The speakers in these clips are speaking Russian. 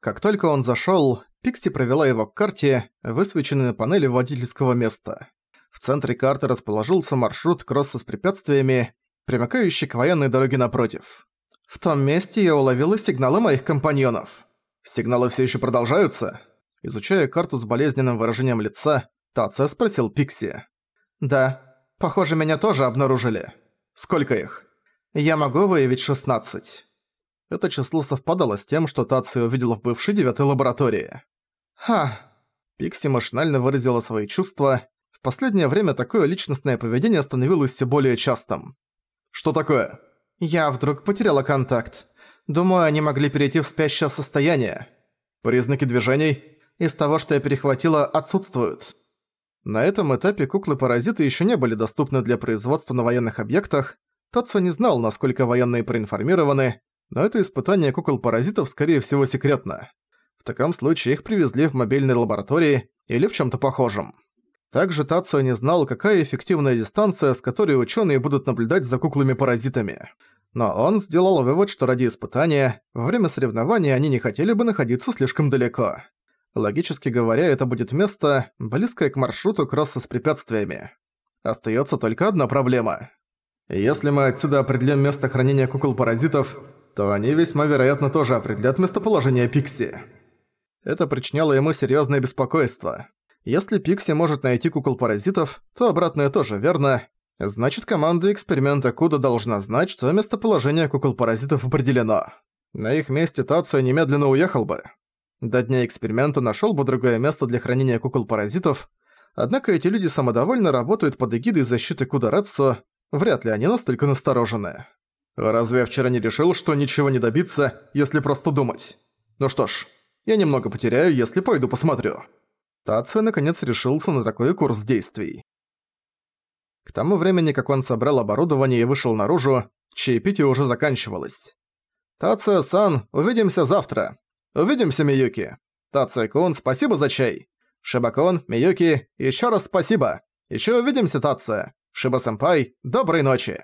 Как только он зашёл, Пикси провела его к карте, высвеченной на панели водительского места. В центре карты расположился маршрут кросса с препятствиями, примыкающий к военной дороге напротив. В том месте я уловила сигналы моих компаньонов. Сигналы всё ещё продолжаются? Изучая карту с болезненным выражением лица, Тация спросил Пикси. «Да. Похоже, меня тоже обнаружили. Сколько их?» «Я могу выявить 16». Это число совпадало с тем, что Тация увидела в бывшей девятой лаборатории. «Ха!» Пикси машинально выразила свои чувства. В последнее время такое личностное поведение становилось все более частым. «Что такое?» «Я вдруг потеряла контакт. Думаю, они могли перейти в спящее состояние. Признаки движений из того, что я перехватила, отсутствуют». На этом этапе куклы-паразиты еще не были доступны для производства на военных объектах. Тацу не знал, насколько военные проинформированы, но это испытание кукол-паразитов скорее всего секретно. В таком случае их привезли в мобильной лаборатории или в чем то похожем. Также Тацио не знал, какая эффективная дистанция, с которой ученые будут наблюдать за куклами-паразитами. Но он сделал вывод, что ради испытания, во время соревнования они не хотели бы находиться слишком далеко. Логически говоря, это будет место, близкое к маршруту кросса с препятствиями. Остается только одна проблема. Если мы отсюда определим место хранения кукол-паразитов, то они весьма вероятно тоже определят местоположение Пикси. Это причиняло ему серьезное беспокойство. Если Пикси может найти кукол-паразитов, то обратное тоже верно. Значит, команда эксперимента Куда должна знать, что местоположение кукол-паразитов определено. На их месте Тацио немедленно уехал бы. До дня эксперимента нашел бы другое место для хранения кукол-паразитов, однако эти люди самодовольно работают под эгидой защиты Кударацу, вряд ли они настолько насторожены. Разве я вчера не решил, что ничего не добиться, если просто думать? Ну что ж, я немного потеряю, если пойду посмотрю. Тацио наконец решился на такой курс действий. К тому времени, как он собрал оборудование и вышел наружу, чаепитие уже заканчивалось. «Тацио-сан, увидимся завтра. Увидимся, Миюки. Тацио-кун, спасибо за чай. Шибакон, Миюки, еще раз спасибо. Еще увидимся, Тацио. Шиба-сэмпай, доброй ночи».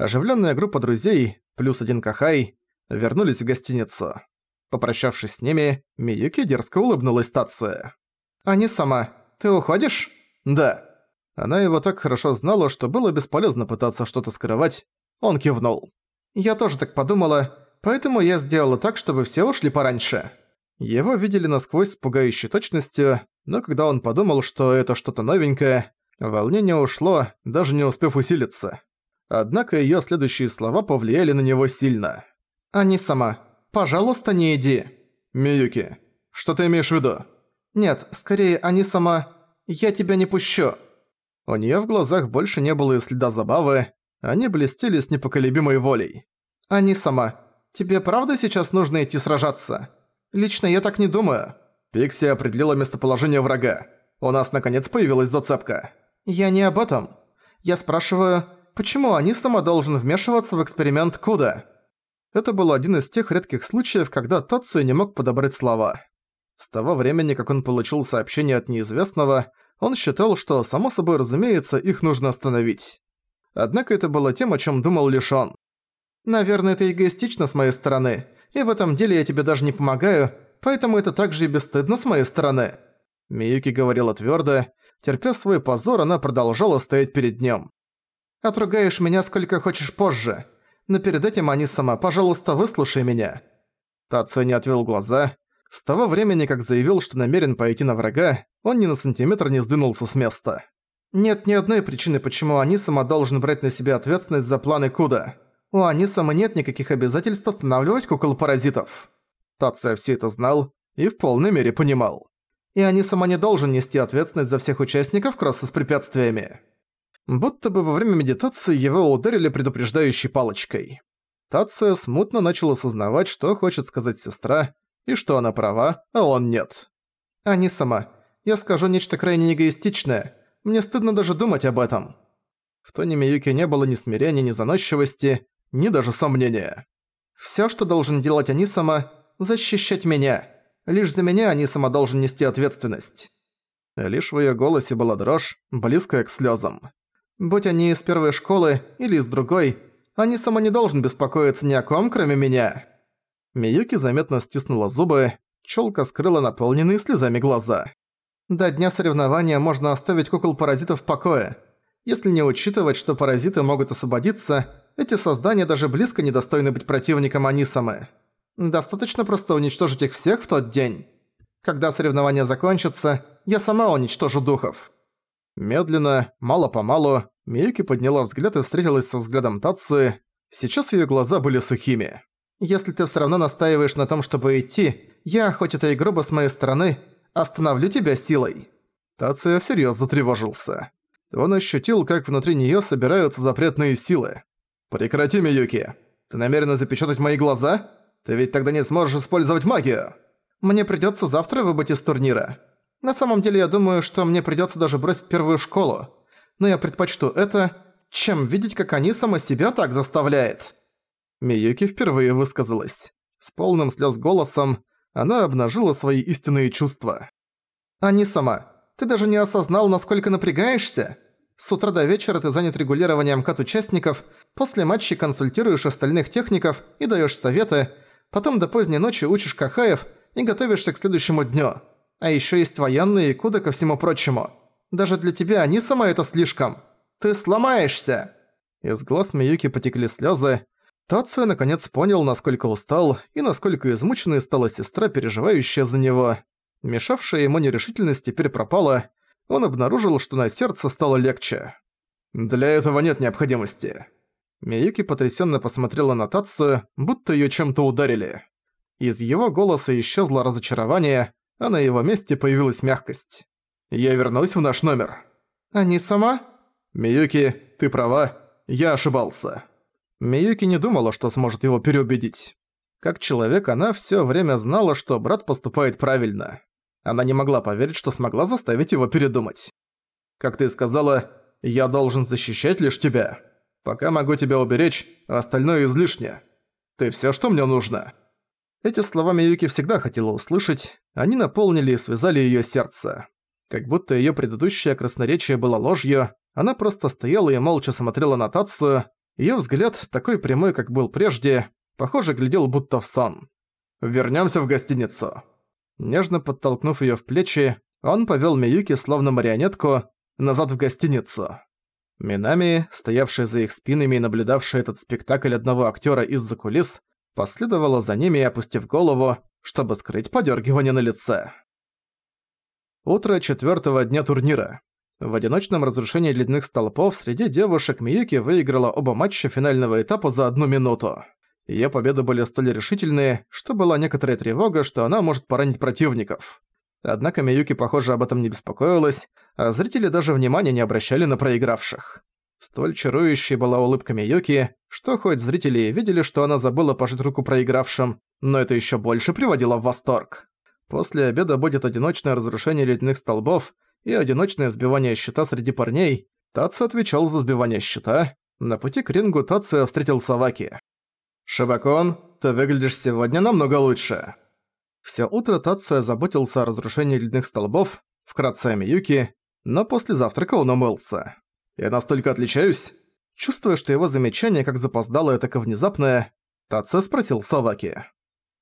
Оживленная группа друзей, плюс один Кахай, вернулись в гостиницу. Попрощавшись с ними, Миюки дерзко улыбнулась Тация. «Они сама. Ты уходишь?» «Да». Она его так хорошо знала, что было бесполезно пытаться что-то скрывать. Он кивнул. «Я тоже так подумала, поэтому я сделала так, чтобы все ушли пораньше». Его видели насквозь с пугающей точностью, но когда он подумал, что это что-то новенькое, волнение ушло, даже не успев усилиться. Однако её следующие слова повлияли на него сильно. «Они сама. Пожалуйста, не иди». «Миюки, что ты имеешь в виду?» «Нет, скорее, они сама... Я тебя не пущу». У неё в глазах больше не было и следа забавы, они блестели с непоколебимой волей. «Они сама. Тебе правда сейчас нужно идти сражаться? Лично я так не думаю». Пикси определила местоположение врага. У нас наконец появилась зацепка. «Я не об этом. Я спрашиваю, почему они сама должен вмешиваться в эксперимент Куда?» Это был один из тех редких случаев, когда Тацию не мог подобрать слова. С того времени, как он получил сообщение от неизвестного, он считал, что, само собой разумеется, их нужно остановить. Однако это было тем, о чем думал лишь он. «Наверное, это эгоистично с моей стороны, и в этом деле я тебе даже не помогаю, поэтому это также и бесстыдно с моей стороны». Миюки говорила твердо, терпя свой позор, она продолжала стоять перед ним. «Отругаешь меня сколько хочешь позже, но перед этим они сама, пожалуйста, выслушай меня». Тацио не отвел глаза, с того времени, как заявил, что намерен пойти на врага, он ни на сантиметр не сдвинулся с места. Нет ни одной причины, почему Анисама должен брать на себя ответственность за планы Куда. У Анисама нет никаких обязательств останавливать кукол-паразитов. Тация все это знал и в полной мере понимал. И Анисама не должен нести ответственность за всех участников кросса с препятствиями. Будто бы во время медитации его ударили предупреждающей палочкой. Тация смутно начал осознавать, что хочет сказать сестра, и что она права, а он нет. А сама. Я скажу нечто крайне эгоистичное. Мне стыдно даже думать об этом. В тоне Миюки не было ни смирения, ни заносчивости, ни даже сомнения. Всё, что должен делать Анисама, защищать меня. Лишь за меня Анисама должен нести ответственность. Лишь в её голосе была дрожь, близкая к слёзам. Будь они из первой школы или из другой, Анисама не должен беспокоиться ни о ком, кроме меня. Миюки заметно стиснула зубы. Чёлка скрыла наполненные слезами глаза. До дня соревнования можно оставить кукол-паразитов в покое. Если не учитывать, что паразиты могут освободиться, эти создания даже близко не достойны быть противником Анисамы. Достаточно просто уничтожить их всех в тот день. Когда соревнования закончатся, я сама уничтожу духов». Медленно, мало-помалу, Миюки подняла взгляд и встретилась со взглядом Татсу. Сейчас её глаза были сухими. «Если ты всё равно настаиваешь на том, чтобы идти, я, хоть это и грубо с моей стороны, остановлю тебя силой». Тация всерьёз затревожился. Он ощутил, как внутри неё собираются запретные силы. «Прекрати, Миюки. Ты намерена запечатать мои глаза? Ты ведь тогда не сможешь использовать магию. Мне придётся завтра выбыть из турнира. На самом деле, я думаю, что мне придётся даже бросить первую школу. Но я предпочту это, чем видеть, как они сама себя так заставляет». Миюки впервые высказалась. С полным слёз голосом она обнажила свои истинные чувства. «Они сама, ты даже не осознал, насколько напрягаешься? С утра до вечера ты занят регулированием кат-участников, после матчей консультируешь остальных техников и даёшь советы, потом до поздней ночи учишь кахаев и готовишься к следующему дню. А ещё есть военные куда ко всему прочему. Даже для тебя они сама это слишком. Ты сломаешься!» Из глаз Миюки потекли слёзы. Тацуя наконец понял, насколько устал и насколько измученной стала сестра, переживающая за него. Мешавшая ему нерешительность теперь пропала. Он обнаружил, что на сердце стало легче. «Для этого нет необходимости». Миюки потрясённо посмотрела на Тацию, будто её чем-то ударили. Из его голоса исчезло разочарование, а на его месте появилась мягкость. «Я вернусь в наш номер». «Они сама?» «Миюки, ты права, я ошибался». Миюки не думала, что сможет его переубедить. Как человек, она всё время знала, что брат поступает правильно. Она не могла поверить, что смогла заставить его передумать. «Как ты сказала, я должен защищать лишь тебя. Пока могу тебя уберечь, а остальное излишне. Ты всё, что мне нужно». Эти слова Миюки всегда хотела услышать, они наполнили и связали её сердце. Как будто её предыдущее красноречие было ложью, она просто стояла и молча смотрела на Тацию, её взгляд, такой прямой, как был прежде, похоже, глядел будто в сон. «Вернёмся в гостиницу». Нежно подтолкнув её в плечи, он повёл Миюки, словно марионетку, назад в гостиницу. Минами, стоявшая за их спинами и наблюдавшая этот спектакль одного актёра из-за кулис, последовала за ними, опустив голову, чтобы скрыть подёргивание на лице. Утро четвёртого дня турнира. В одиночном разрушении ледяных столпов среди девушек Миюки выиграла оба матча финального этапа за одну минуту. Её победы были столь решительные, что была некоторая тревога, что она может поранить противников. Однако Миюки, похоже, об этом не беспокоилась, а зрители даже внимания не обращали на проигравших. Столь чарующей была улыбка Миюки, что хоть зрители и видели, что она забыла пожать руку проигравшим, но это ещё больше приводило в восторг. После обеда будет одиночное разрушение ледяных столбов и одиночное сбивание щита среди парней. Тацу отвечал за сбивание щита. На пути к рингу Тацу встретил Саваки. «Шибакон, ты выглядишь сегодня намного лучше». Всё утро Тация заботился о разрушении ледяных столбов, вкратце о Миюки, но после завтрака он умылся. «Я настолько отличаюсь?» Чувствуя, что его замечание как запоздалое, так и внезапное, Тация спросил Саваки.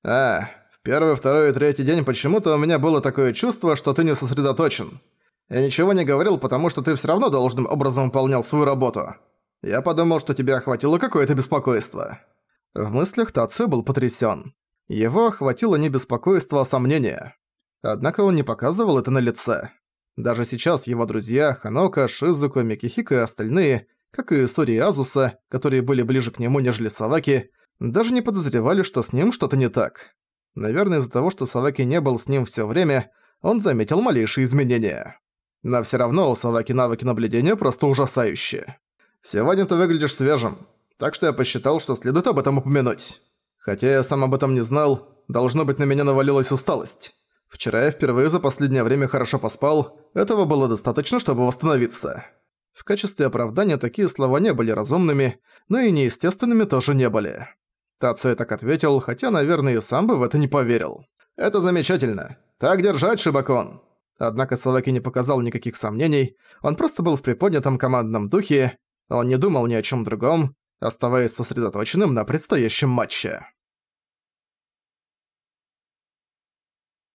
«А, в первый, второй и третий день почему-то у меня было такое чувство, что ты не сосредоточен. Я ничего не говорил, потому что ты всё равно должным образом выполнял свою работу. Я подумал, что тебя охватило какое-то беспокойство». В мыслях Тацию был потрясён. Его охватило не беспокойство, а сомнение. Однако он не показывал это на лице. Даже сейчас его друзья Ханока, Шизуко, Микихика и остальные, как и Сори и Азуса, которые были ближе к нему, нежели Саваки, даже не подозревали, что с ним что-то не так. Наверное, из-за того, что Саваки не был с ним всё время, он заметил малейшие изменения. Но всё равно у Саваки навыки наблюдения просто ужасающие. «Сегодня ты выглядишь свежим так что я посчитал, что следует об этом упомянуть. Хотя я сам об этом не знал, должно быть на меня навалилась усталость. Вчера я впервые за последнее время хорошо поспал, этого было достаточно, чтобы восстановиться. В качестве оправдания такие слова не были разумными, но и неестественными тоже не были. Тацуя так ответил, хотя, наверное, и сам бы в это не поверил. «Это замечательно. Так держать, Шибакон!» Однако Саваки не показал никаких сомнений, он просто был в приподнятом командном духе, он не думал ни о чем другом, оставаясь сосредоточенным на предстоящем матче.